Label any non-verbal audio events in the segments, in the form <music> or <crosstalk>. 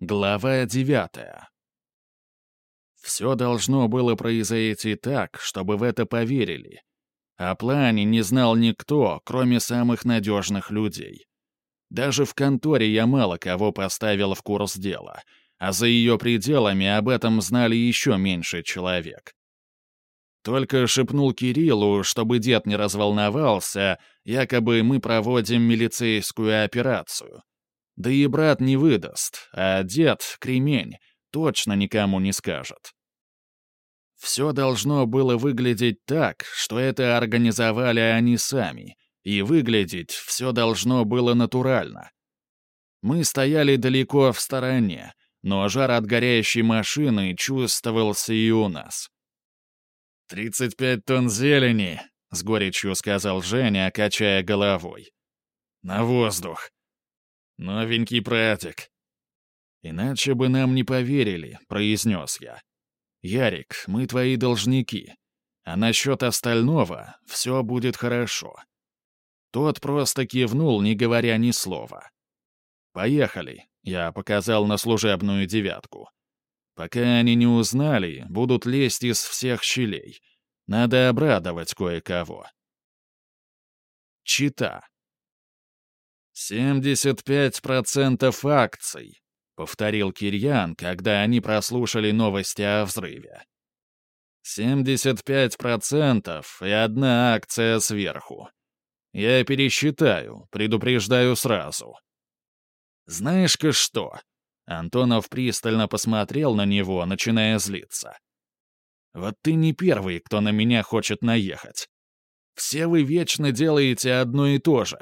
Глава девятая. Все должно было произойти так, чтобы в это поверили. О плане не знал никто, кроме самых надежных людей. Даже в конторе я мало кого поставил в курс дела, а за ее пределами об этом знали еще меньше человек. Только шепнул Кириллу, чтобы дед не разволновался, якобы мы проводим милицейскую операцию — да и брат не выдаст, а дед, кремень, точно никому не скажет. Все должно было выглядеть так, что это организовали они сами, и выглядеть все должно было натурально. Мы стояли далеко в стороне, но жар от горящей машины чувствовался и у нас. «Тридцать пять тонн зелени», — с горечью сказал Женя, качая головой. «На воздух. «Новенький пратик». «Иначе бы нам не поверили», — произнес я. «Ярик, мы твои должники. А насчет остального все будет хорошо». Тот просто кивнул, не говоря ни слова. «Поехали», — я показал на служебную девятку. «Пока они не узнали, будут лезть из всех щелей. Надо обрадовать кое-кого». Чита. «Семьдесят пять процентов акций», — повторил Кирьян, когда они прослушали новости о взрыве. «Семьдесят пять процентов и одна акция сверху. Я пересчитаю, предупреждаю сразу». «Знаешь-ка что?» Антонов пристально посмотрел на него, начиная злиться. «Вот ты не первый, кто на меня хочет наехать. Все вы вечно делаете одно и то же.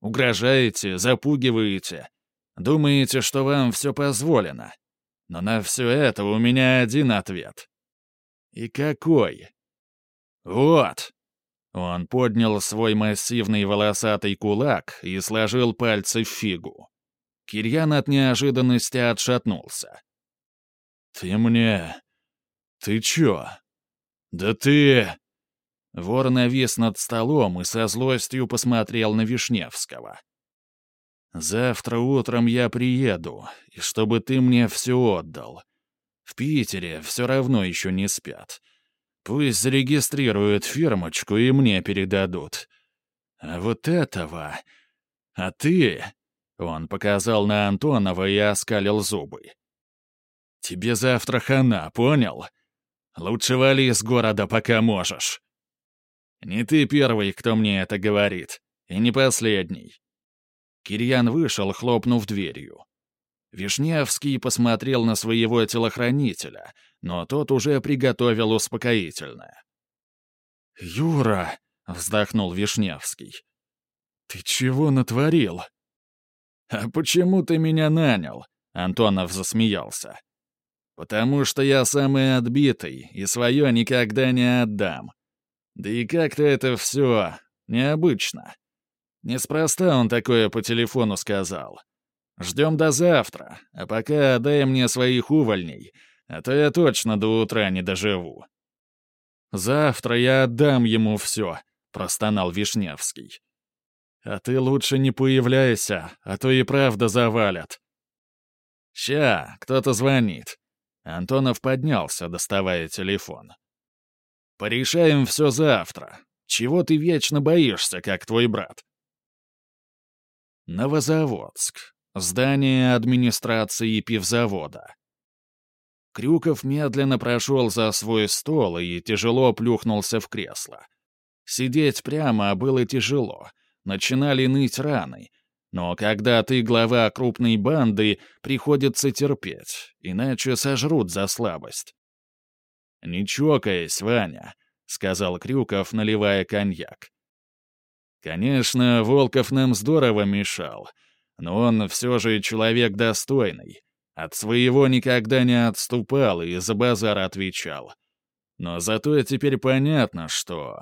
Угрожаете, запугиваете. Думаете, что вам все позволено. Но на все это у меня один ответ. И какой? Вот. Он поднял свой массивный волосатый кулак и сложил пальцы в фигу. Кирьян от неожиданности отшатнулся. «Ты мне... Ты чё? Да ты...» Вор навис над столом и со злостью посмотрел на Вишневского. «Завтра утром я приеду, и чтобы ты мне все отдал. В Питере все равно еще не спят. Пусть зарегистрируют фирмочку и мне передадут. А вот этого... А ты...» Он показал на Антонова и оскалил зубы. «Тебе завтра хана, понял? Лучше вали из города, пока можешь». Не ты первый, кто мне это говорит. И не последний». Кирьян вышел, хлопнув дверью. Вишневский посмотрел на своего телохранителя, но тот уже приготовил успокоительное. «Юра!» — вздохнул Вишневский. «Ты чего натворил?» «А почему ты меня нанял?» — Антонов засмеялся. «Потому что я самый отбитый, и свое никогда не отдам. Да и как-то это все необычно. Неспроста он такое по телефону сказал. Ждем до завтра, а пока дай мне своих увольней, а то я точно до утра не доживу. Завтра я отдам ему все, простонал Вишневский. А ты лучше не появляйся, а то и правда завалят. Ща, кто-то звонит. Антонов поднялся, доставая телефон. Порешаем все завтра. Чего ты вечно боишься, как твой брат?» Новозаводск. Здание администрации пивзавода. Крюков медленно прошел за свой стол и тяжело плюхнулся в кресло. Сидеть прямо было тяжело. Начинали ныть раны. Но когда ты глава крупной банды, приходится терпеть, иначе сожрут за слабость. «Не чокаясь, Ваня», — сказал Крюков, наливая коньяк. «Конечно, Волков нам здорово мешал, но он все же человек достойный. От своего никогда не отступал и за базар отвечал. Но зато теперь понятно, что...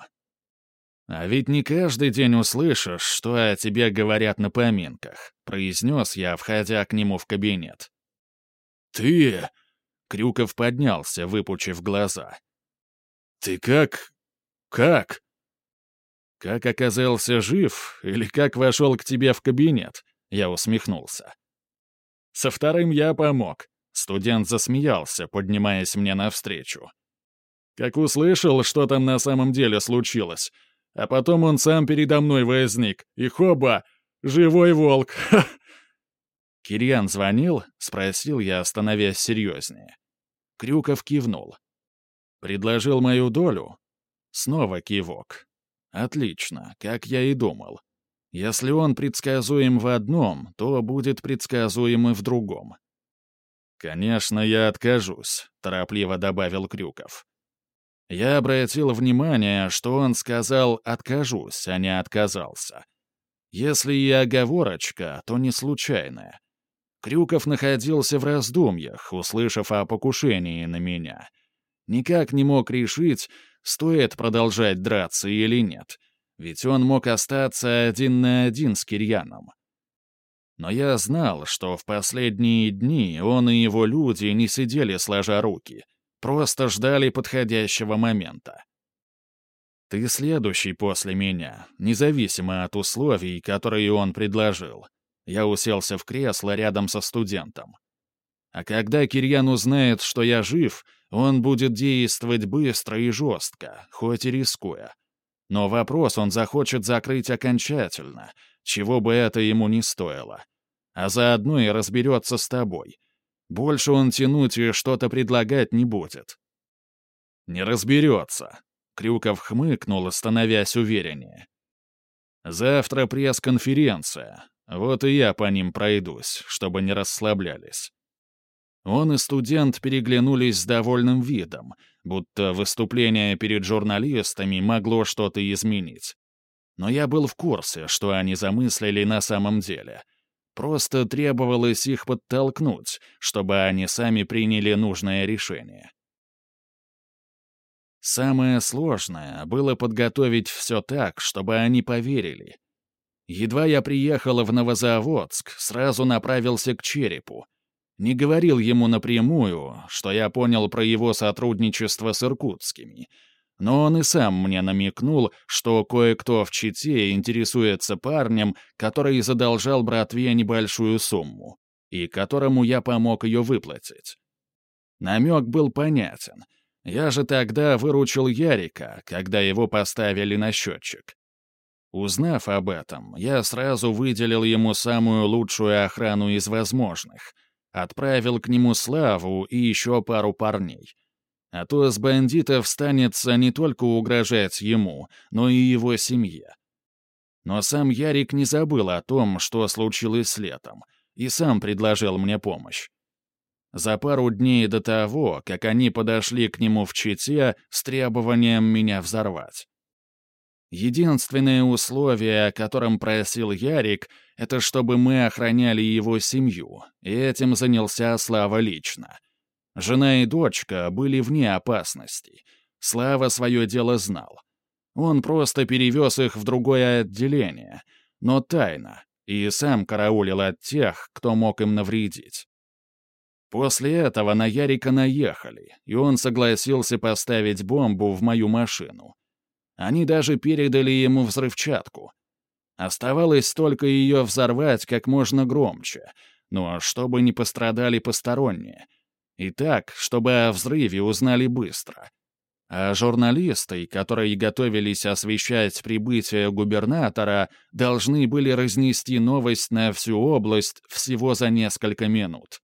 «А ведь не каждый день услышишь, что о тебе говорят на поминках», — произнес я, входя к нему в кабинет. «Ты...» Крюков поднялся, выпучив глаза. «Ты как? Как?» «Как оказался жив или как вошел к тебе в кабинет?» Я усмехнулся. Со вторым я помог. Студент засмеялся, поднимаясь мне навстречу. Как услышал, что там на самом деле случилось. А потом он сам передо мной возник. И хоба! Живой волк! <laughs> «Кирьян звонил?» — спросил я, становясь серьезнее. Крюков кивнул. «Предложил мою долю?» Снова кивок. «Отлично, как я и думал. Если он предсказуем в одном, то будет предсказуем и в другом». «Конечно, я откажусь», — торопливо добавил Крюков. Я обратил внимание, что он сказал «откажусь», а не «отказался». Если и оговорочка, то не случайная. Крюков находился в раздумьях, услышав о покушении на меня. Никак не мог решить, стоит продолжать драться или нет, ведь он мог остаться один на один с Кирьяном. Но я знал, что в последние дни он и его люди не сидели сложа руки, просто ждали подходящего момента. Ты следующий после меня, независимо от условий, которые он предложил. Я уселся в кресло рядом со студентом. А когда Кирьян узнает, что я жив, он будет действовать быстро и жестко, хоть и рискуя. Но вопрос он захочет закрыть окончательно, чего бы это ему не стоило. А заодно и разберется с тобой. Больше он тянуть и что-то предлагать не будет. «Не разберется», — Крюков хмыкнул, становясь увереннее. «Завтра пресс-конференция. Вот и я по ним пройдусь, чтобы не расслаблялись. Он и студент переглянулись с довольным видом, будто выступление перед журналистами могло что-то изменить. Но я был в курсе, что они замыслили на самом деле. Просто требовалось их подтолкнуть, чтобы они сами приняли нужное решение. Самое сложное было подготовить все так, чтобы они поверили, Едва я приехал в Новозаводск, сразу направился к Черепу. Не говорил ему напрямую, что я понял про его сотрудничество с иркутскими. Но он и сам мне намекнул, что кое-кто в Чите интересуется парнем, который задолжал братве небольшую сумму, и которому я помог ее выплатить. Намек был понятен. Я же тогда выручил Ярика, когда его поставили на счетчик. Узнав об этом, я сразу выделил ему самую лучшую охрану из возможных. Отправил к нему Славу и еще пару парней. А то с бандитов станется не только угрожать ему, но и его семье. Но сам Ярик не забыл о том, что случилось летом, и сам предложил мне помощь. За пару дней до того, как они подошли к нему в Чите с требованием меня взорвать. Единственное условие, о котором просил Ярик, это чтобы мы охраняли его семью, и этим занялся Слава лично. Жена и дочка были вне опасности. Слава свое дело знал. Он просто перевез их в другое отделение, но тайно, и сам караулил от тех, кто мог им навредить. После этого на Ярика наехали, и он согласился поставить бомбу в мою машину — они даже передали ему взрывчатку. Оставалось только ее взорвать как можно громче, но чтобы не пострадали посторонние. И так, чтобы о взрыве узнали быстро. А журналисты, которые готовились освещать прибытие губернатора, должны были разнести новость на всю область всего за несколько минут.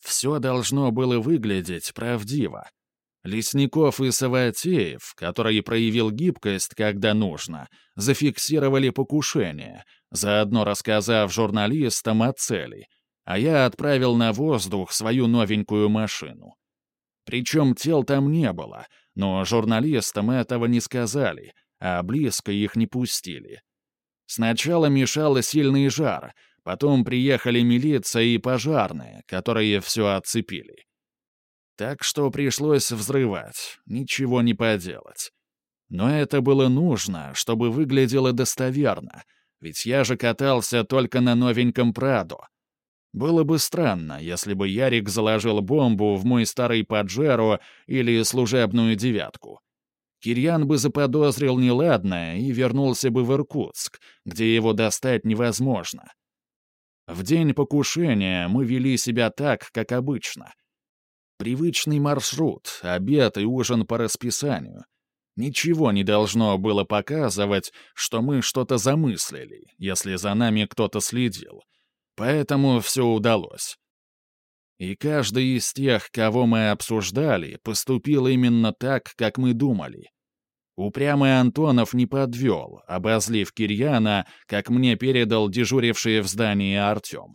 Все должно было выглядеть правдиво. Лесников и Саватеев, который проявил гибкость, когда нужно, зафиксировали покушение, заодно рассказав журналистам о цели, а я отправил на воздух свою новенькую машину. Причем тел там не было, но журналистам этого не сказали, а близко их не пустили. Сначала мешал сильный жар, потом приехали милиция и пожарные, которые все отцепили. Так что пришлось взрывать, ничего не поделать. Но это было нужно, чтобы выглядело достоверно, ведь я же катался только на новеньком Прадо. Было бы странно, если бы Ярик заложил бомбу в мой старый Паджеро или служебную девятку. Кирьян бы заподозрил неладное и вернулся бы в Иркутск, где его достать невозможно. В день покушения мы вели себя так, как обычно. Привычный маршрут, обед и ужин по расписанию. Ничего не должно было показывать, что мы что-то замыслили, если за нами кто-то следил. Поэтому все удалось. И каждый из тех, кого мы обсуждали, поступил именно так, как мы думали. Упрямый Антонов не подвел, обозлив Кирьяна, как мне передал дежуривший в здании Артем.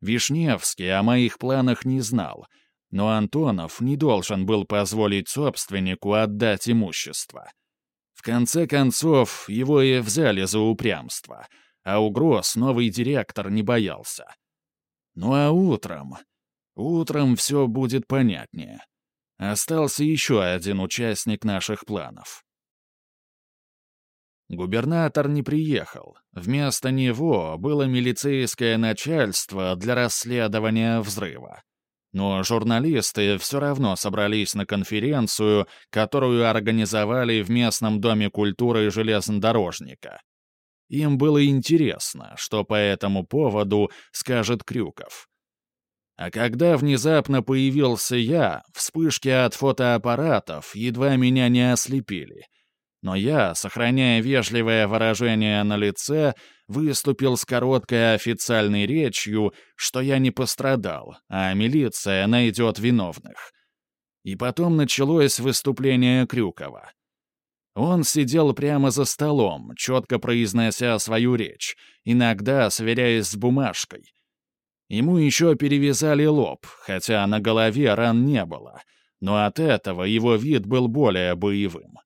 Вишневский о моих планах не знал, но Антонов не должен был позволить собственнику отдать имущество. В конце концов, его и взяли за упрямство, а угроз новый директор не боялся. Ну а утром... Утром все будет понятнее. Остался еще один участник наших планов. Губернатор не приехал. Вместо него было милицейское начальство для расследования взрыва. Но журналисты все равно собрались на конференцию, которую организовали в местном доме культуры железнодорожника. Им было интересно, что по этому поводу скажет Крюков. А когда внезапно появился я, вспышки от фотоаппаратов едва меня не ослепили — но я, сохраняя вежливое выражение на лице, выступил с короткой официальной речью, что я не пострадал, а милиция найдет виновных. И потом началось выступление Крюкова. Он сидел прямо за столом, четко произнося свою речь, иногда сверяясь с бумажкой. Ему еще перевязали лоб, хотя на голове ран не было, но от этого его вид был более боевым.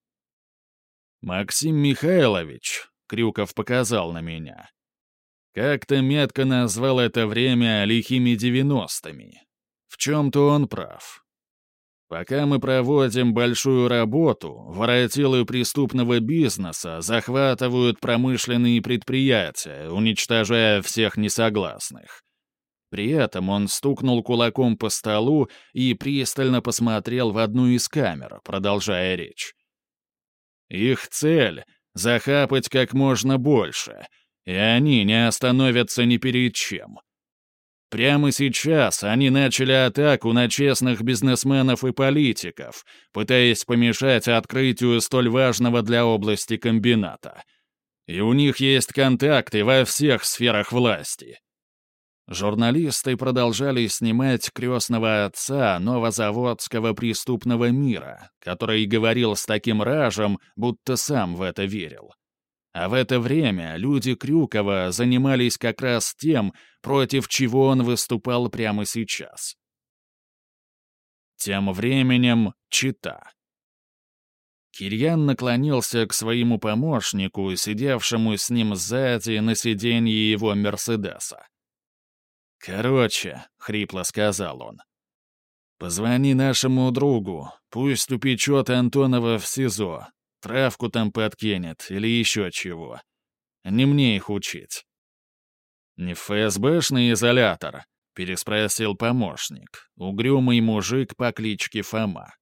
«Максим Михайлович», — Крюков показал на меня, как-то метко назвал это время лихими девяностыми. В чем-то он прав. Пока мы проводим большую работу, воротилы преступного бизнеса захватывают промышленные предприятия, уничтожая всех несогласных. При этом он стукнул кулаком по столу и пристально посмотрел в одну из камер, продолжая речь. Их цель — захапать как можно больше, и они не остановятся ни перед чем. Прямо сейчас они начали атаку на честных бизнесменов и политиков, пытаясь помешать открытию столь важного для области комбината. И у них есть контакты во всех сферах власти. Журналисты продолжали снимать крестного отца новозаводского преступного мира, который говорил с таким ражем, будто сам в это верил. А в это время люди Крюкова занимались как раз тем, против чего он выступал прямо сейчас. Тем временем чита. Кирьян наклонился к своему помощнику, сидевшему с ним сзади на сиденье его «Мерседеса». «Короче», — хрипло сказал он, — «позвони нашему другу, пусть упечет Антонова в СИЗО, травку там подкинет или еще чего. Не мне их учить». «Не ФСБшный изолятор?» — переспросил помощник, угрюмый мужик по кличке Фома.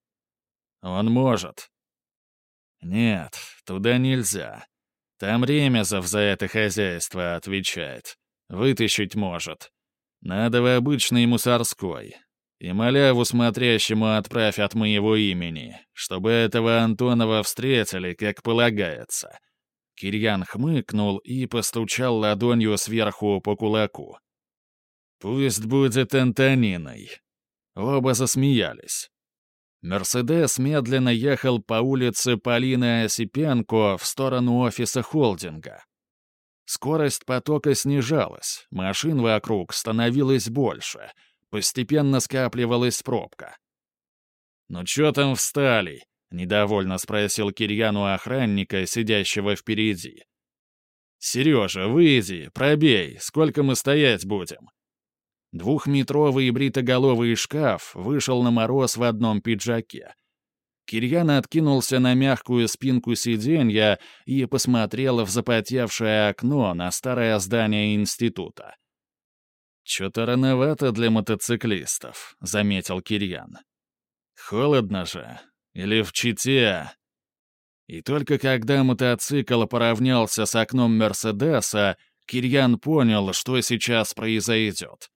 «Он может». «Нет, туда нельзя. Там Ремезов за это хозяйство отвечает. Вытащить может. Надо обычный мусорской. И маляву смотрящему отправь от моего имени, чтобы этого Антонова встретили, как полагается». Кирьян хмыкнул и постучал ладонью сверху по кулаку. «Пусть будет Антониной». Оба засмеялись. Мерседес медленно ехал по улице Полины Осипенко в сторону офиса холдинга. Скорость потока снижалась, машин вокруг становилось больше, постепенно скапливалась пробка. «Ну чё там встали?» — недовольно спросил Кирьяну охранника, сидящего впереди. «Сережа, выйди, пробей, сколько мы стоять будем?» Двухметровый бритоголовый шкаф вышел на мороз в одном пиджаке — Кирьян откинулся на мягкую спинку сиденья и посмотрел в запотевшее окно на старое здание института. «Чё-то рановато для мотоциклистов», — заметил Кирьян. «Холодно же. Или в Чите?» И только когда мотоцикл поравнялся с окном Мерседеса, Кирьян понял, что сейчас произойдет.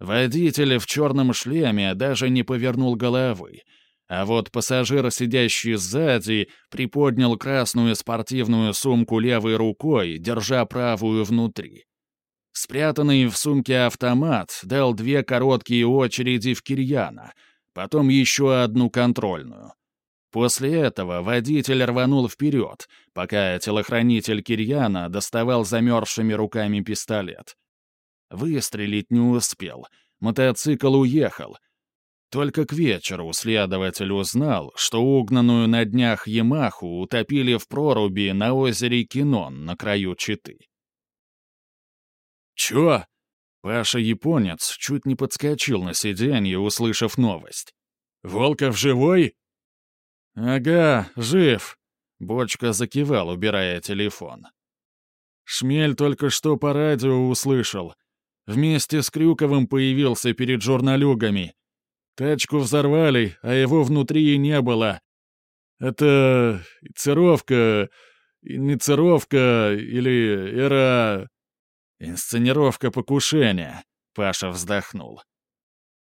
Водитель в черном шлеме даже не повернул головы, а вот пассажир, сидящий сзади, приподнял красную спортивную сумку левой рукой, держа правую внутри. Спрятанный в сумке автомат дал две короткие очереди в Кирьяна, потом еще одну контрольную. После этого водитель рванул вперед, пока телохранитель Кирьяна доставал замерзшими руками пистолет. Выстрелить не успел. Мотоцикл уехал. Только к вечеру следователь узнал, что угнанную на днях Ямаху утопили в проруби на озере Кинон на краю Читы. «Чё?» Паша-японец чуть не подскочил на сиденье, услышав новость. «Волков живой?» «Ага, жив», — Бочка закивал, убирая телефон. Шмель только что по радио услышал. Вместе с Крюковым появился перед журналюгами. Тачку взорвали, а его внутри и не было. Это цировка, инициировка или эра... Инсценировка покушения, Паша вздохнул.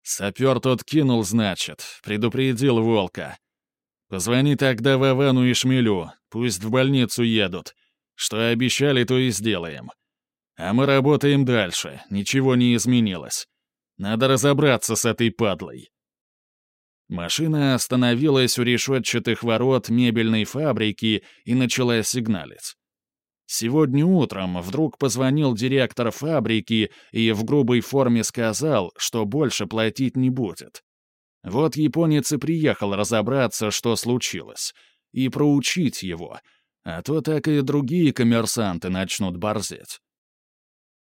Сапер тот кинул, значит, предупредил волка. Позвони тогда Вовану и Шмелю, пусть в больницу едут. Что обещали, то и сделаем. А мы работаем дальше, ничего не изменилось. Надо разобраться с этой падлой. Машина остановилась у решетчатых ворот мебельной фабрики и начала сигналить. Сегодня утром вдруг позвонил директор фабрики и в грубой форме сказал, что больше платить не будет. Вот японец и приехал разобраться, что случилось, и проучить его, а то так и другие коммерсанты начнут борзеть.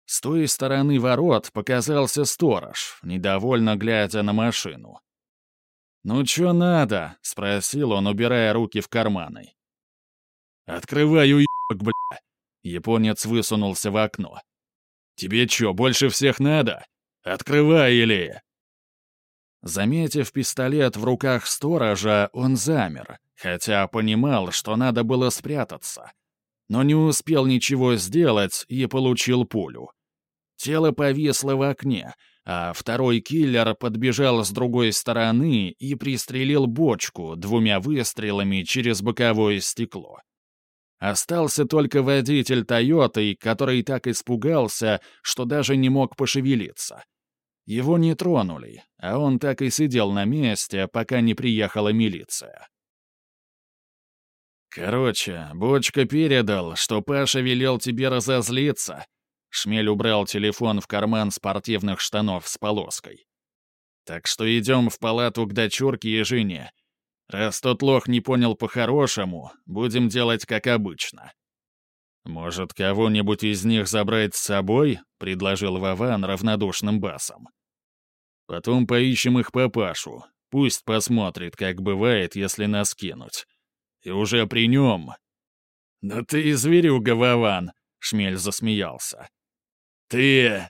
С той стороны ворот показался сторож, недовольно глядя на машину. «Ну чё надо?» — спросил он, убирая руки в карманы. «Открываю, ебок, бля!» Японец высунулся в окно. «Тебе чё, больше всех надо? Открывай, или...» Заметив пистолет в руках сторожа, он замер, хотя понимал, что надо было спрятаться — но не успел ничего сделать и получил пулю. Тело повисло в окне, а второй киллер подбежал с другой стороны и пристрелил бочку двумя выстрелами через боковое стекло. Остался только водитель «Тойоты», который так испугался, что даже не мог пошевелиться. Его не тронули, а он так и сидел на месте, пока не приехала милиция. «Короче, Бочка передал, что Паша велел тебе разозлиться». Шмель убрал телефон в карман спортивных штанов с полоской. «Так что идем в палату к дочурке и жене. Раз тот лох не понял по-хорошему, будем делать как обычно». «Может, кого-нибудь из них забрать с собой?» — предложил Вован равнодушным басом. «Потом поищем их папашу. Пусть посмотрит, как бывает, если нас кинуть. И уже при нем. «Да ты и зверюга, Вован!» — Шмель засмеялся. «Ты...»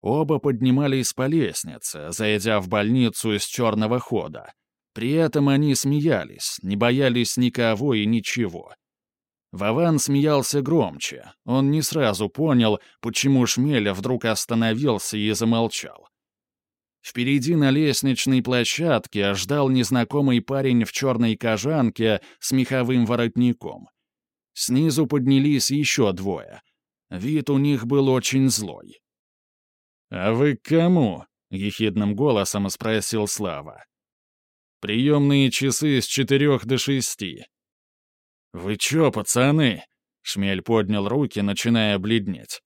Оба поднимались по лестнице, зайдя в больницу из черного хода. При этом они смеялись, не боялись никого и ничего. Вован смеялся громче. Он не сразу понял, почему Шмеля вдруг остановился и замолчал. Впереди на лестничной площадке ждал незнакомый парень в черной кожанке с меховым воротником. Снизу поднялись еще двое. Вид у них был очень злой. «А вы к кому?» — ехидным голосом спросил Слава. «Приемные часы с четырех до шести». «Вы чё, пацаны?» — Шмель поднял руки, начиная бледнеть.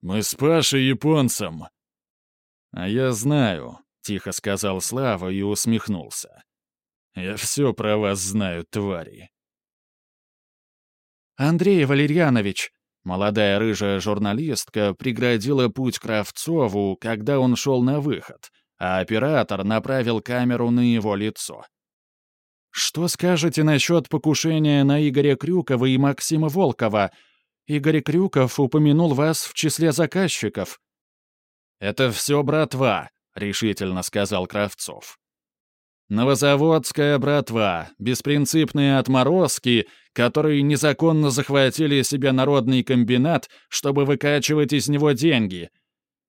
«Мы с Пашей японцем», «А я знаю», — тихо сказал Слава и усмехнулся. «Я все про вас знаю, твари». «Андрей Валерьянович», молодая рыжая журналистка преградила путь Кравцову, когда он шел на выход, а оператор направил камеру на его лицо. «Что скажете насчет покушения на Игоря Крюкова и Максима Волкова? Игорь Крюков упомянул вас в числе заказчиков». «Это все братва», — решительно сказал Кравцов. Новозаводская братва, беспринципные отморозки, которые незаконно захватили себе народный комбинат, чтобы выкачивать из него деньги.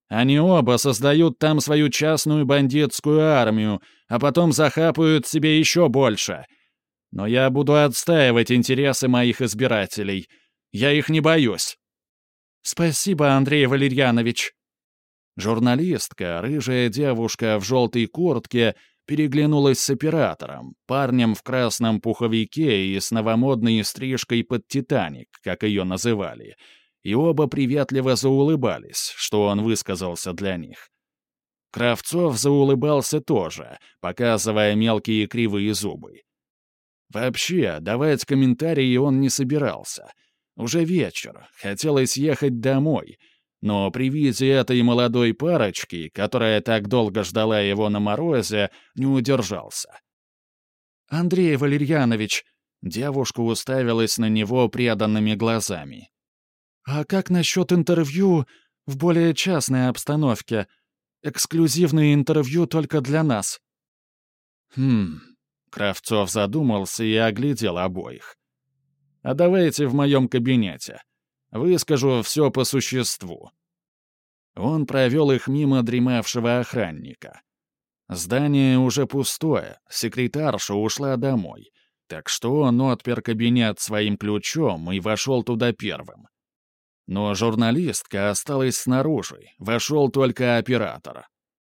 Они оба создают там свою частную бандитскую армию, а потом захапают себе еще больше. Но я буду отстаивать интересы моих избирателей. Я их не боюсь. Спасибо, Андрей Валерьянович. Журналистка, рыжая девушка в желтой куртке, переглянулась с оператором, парнем в красном пуховике и с новомодной стрижкой под «Титаник», как ее называли, и оба приветливо заулыбались, что он высказался для них. Кравцов заулыбался тоже, показывая мелкие кривые зубы. Вообще, давать комментарии он не собирался. Уже вечер, хотелось ехать домой — но при виде этой молодой парочки, которая так долго ждала его на морозе, не удержался. «Андрей Валерьянович», — девушка уставилась на него преданными глазами. «А как насчет интервью в более частной обстановке? Эксклюзивное интервью только для нас». «Хм...» — Кравцов задумался и оглядел обоих. «А давайте в моем кабинете. Выскажу все по существу. Он провел их мимо дремавшего охранника. Здание уже пустое, секретарша ушла домой, так что он отпер кабинет своим ключом и вошел туда первым. Но журналистка осталась снаружи, вошел только оператор.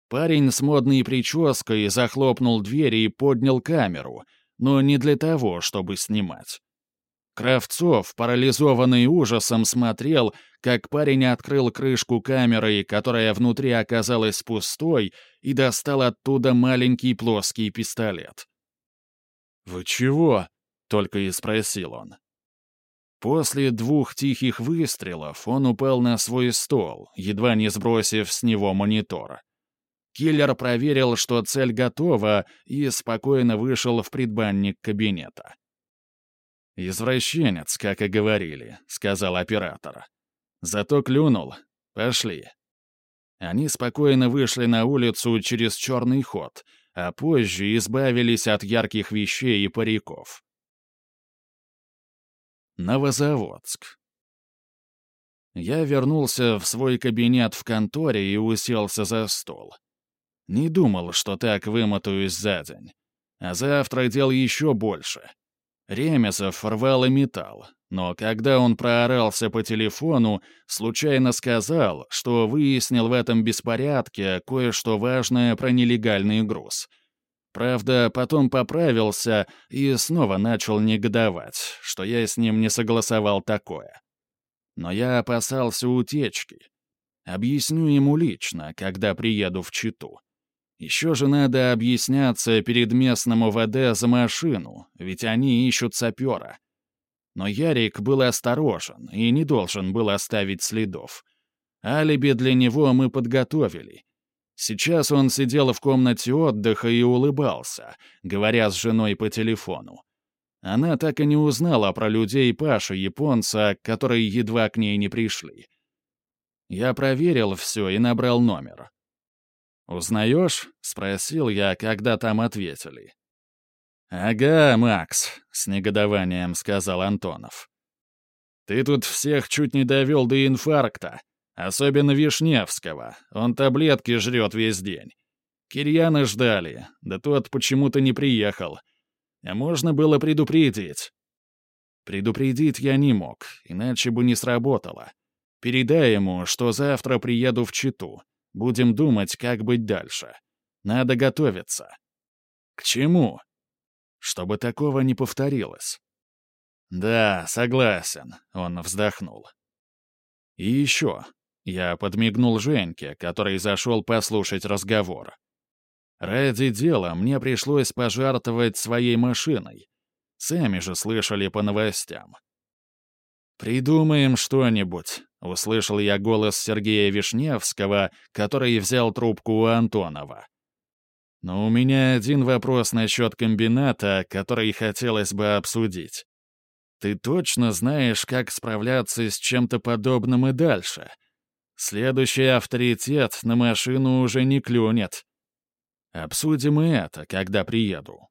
Парень с модной прической захлопнул дверь и поднял камеру, но не для того, чтобы снимать. Кравцов, парализованный ужасом, смотрел, как парень открыл крышку камеры, которая внутри оказалась пустой, и достал оттуда маленький плоский пистолет. «Вы чего?» — только и спросил он. После двух тихих выстрелов он упал на свой стол, едва не сбросив с него монитор. Киллер проверил, что цель готова, и спокойно вышел в предбанник кабинета. «Извращенец, как и говорили», — сказал оператор. «Зато клюнул. Пошли». Они спокойно вышли на улицу через черный ход, а позже избавились от ярких вещей и париков. Новозаводск. Я вернулся в свой кабинет в конторе и уселся за стол. Не думал, что так вымотаюсь за день. А завтра дел еще больше. Ремезов рвал и металл, но когда он проорался по телефону, случайно сказал, что выяснил в этом беспорядке кое-что важное про нелегальный груз. Правда, потом поправился и снова начал негодовать, что я с ним не согласовал такое. Но я опасался утечки. Объясню ему лично, когда приеду в Читу. Еще же надо объясняться перед местным ОВД за машину, ведь они ищут сапера. Но Ярик был осторожен и не должен был оставить следов. Алиби для него мы подготовили. Сейчас он сидел в комнате отдыха и улыбался, говоря с женой по телефону. Она так и не узнала про людей Паши японца, которые едва к ней не пришли. Я проверил все и набрал номер. «Узнаешь?» — спросил я, когда там ответили. «Ага, Макс», — с негодованием сказал Антонов. «Ты тут всех чуть не довел до инфаркта, особенно Вишневского, он таблетки жрет весь день. Кирьяна ждали, да тот почему-то не приехал. А можно было предупредить». Предупредить я не мог, иначе бы не сработало. Передай ему, что завтра приеду в Читу. Будем думать, как быть дальше. Надо готовиться. К чему? Чтобы такого не повторилось. Да, согласен, он вздохнул. И еще. Я подмигнул Женьке, который зашел послушать разговор. Ради дела мне пришлось пожертвовать своей машиной. Сами же слышали по новостям. «Придумаем что-нибудь», — услышал я голос Сергея Вишневского, который взял трубку у Антонова. «Но у меня один вопрос насчет комбината, который хотелось бы обсудить. Ты точно знаешь, как справляться с чем-то подобным и дальше? Следующий авторитет на машину уже не клюнет». Обсудим и это, когда приеду.